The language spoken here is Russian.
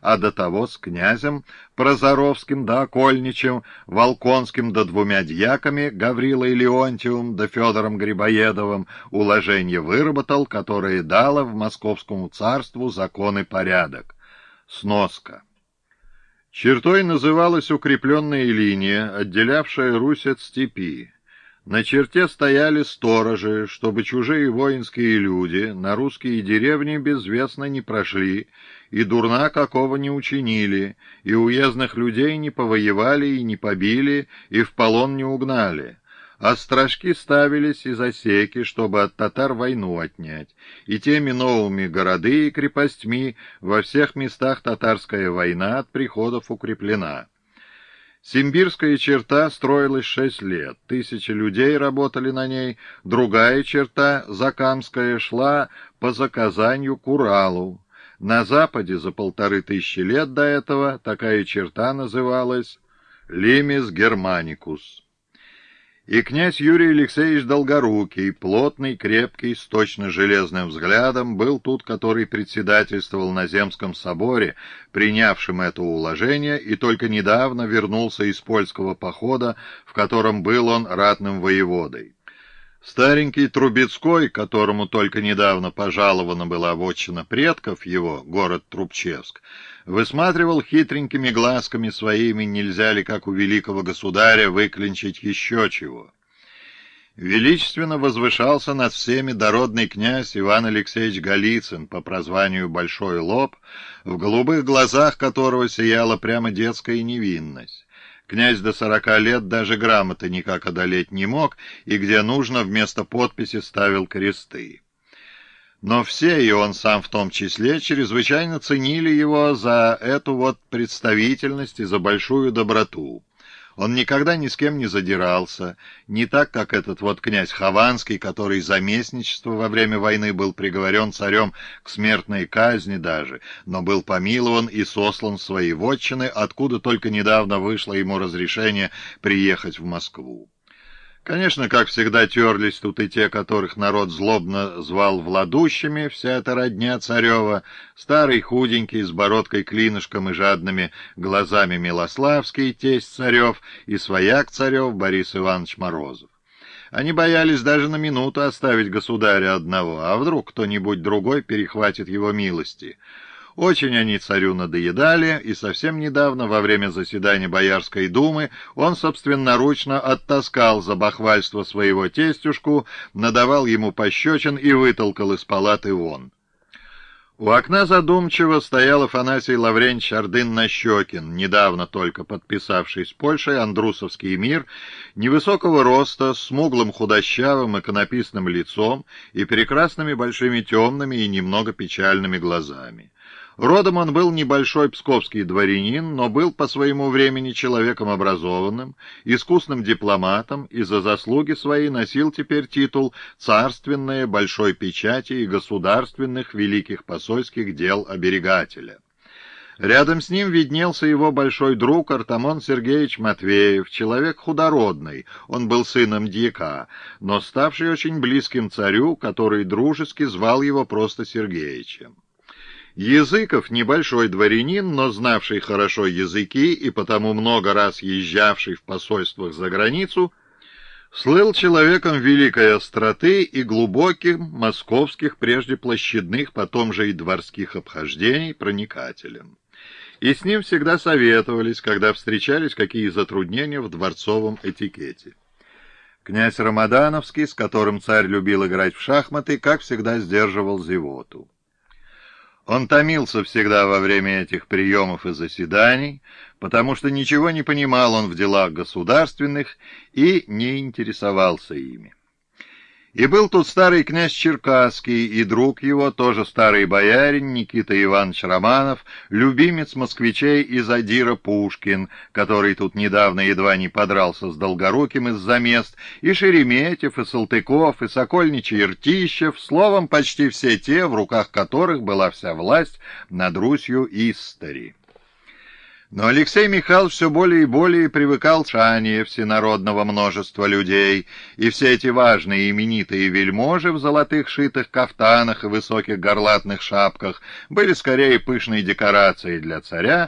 а до того с князем Прозоровским да Окольничем, Волконским да двумя дьяками, Гаврилой Леонтьевым да Федором Грибоедовым, уложение выработал, которое дало в московскому царству закон и порядок. Сноска. Чертой называлась укрепленная линия, отделявшая Русь от степи. На черте стояли сторожи, чтобы чужие воинские люди на русские деревни безвестно не прошли, и дурна какого не учинили, и уездных людей не повоевали и не побили, и в полон не угнали. А стражки ставились из осеки, чтобы от татар войну отнять, и теми новыми городы и крепостьми во всех местах татарская война от приходов укреплена. Симбирская черта строилась шесть лет, тысячи людей работали на ней, другая черта, Закамская, шла по заказанию к Уралу. На западе за полторы тысячи лет до этого такая черта называлась Лимис Германикус и князь Юрий Алексеевич Долгорукий, плотный, крепкий, с точно-железным взглядом, был тут, который председательствовал на Земском соборе, принявшем это уложение, и только недавно вернулся из польского похода, в котором был он ратным воеводой. Старенький Трубецкой, которому только недавно пожалована была вотчина предков его, город Трубчевск, высматривал хитренькими глазками своими, нельзя ли, как у великого государя, выклинчить еще чего. Величественно возвышался над всеми дородный князь Иван Алексеевич Голицын по прозванию Большой Лоб, в голубых глазах которого сияла прямо детская невинность. Князь до сорока лет даже грамоты никак одолеть не мог, и где нужно вместо подписи ставил кресты. Но все, и он сам в том числе, чрезвычайно ценили его за эту вот представительность и за большую доброту. Он никогда ни с кем не задирался, не так, как этот вот князь Хованский, который за местничество во время войны был приговорен царем к смертной казни даже, но был помилован и сослан в свои вотчины, откуда только недавно вышло ему разрешение приехать в Москву. Конечно, как всегда, терлись тут и те, которых народ злобно звал владущими, вся эта родня царева, старый худенький, с бородкой-клинышком и жадными глазами Милославский, тесть царев, и свояк царев Борис Иванович Морозов. Они боялись даже на минуту оставить государя одного, а вдруг кто-нибудь другой перехватит его милости — очень они царю надоедали, и совсем недавно, во время заседания Боярской думы, он собственноручно оттаскал за бахвальство своего тестюшку, надавал ему пощечин и вытолкал из палаты вон. У окна задумчиво стоял Афанасий Лавренч Ордын-Нащекин, недавно только подписавший с Польшей Андрусовский мир, невысокого роста, смуглым худощавым иконописным лицом и прекрасными большими темными и немного печальными глазами. Родом он был небольшой псковский дворянин, но был по своему времени человеком образованным, искусным дипломатом и за заслуги свои носил теперь титул «Царственное большой печати и государственных великих посольских дел оберегателя». Рядом с ним виднелся его большой друг Артамон Сергеевич Матвеев, человек худородный, он был сыном дьяка, но ставший очень близким царю, который дружески звал его просто Сергеичем. Языков небольшой дворянин, но знавший хорошо языки и потому много раз езжавший в посольствах за границу, слыл человеком великой остроты и глубоким московских, прежде площадных, потом же и дворских обхождений проникателем. И с ним всегда советовались, когда встречались какие затруднения в дворцовом этикете. Князь Рамадановский, с которым царь любил играть в шахматы, как всегда сдерживал зевоту. Он томился всегда во время этих приемов и заседаний, потому что ничего не понимал он в делах государственных и не интересовался ими. И был тут старый князь Черкасский, и друг его, тоже старый боярин Никита Иванович Романов, любимец москвичей из Адира Пушкин, который тут недавно едва не подрался с Долгоруким из-за мест, и Шереметьев, и Салтыков, и Сокольничий Иртищев, словом, почти все те, в руках которых была вся власть над Русью Истори. Но Алексей Михайлович все более и более привыкал к шании всенародного множества людей, и все эти важные именитые вельможи в золотых шитых кафтанах и высоких горлатных шапках были скорее пышной декорацией для царя,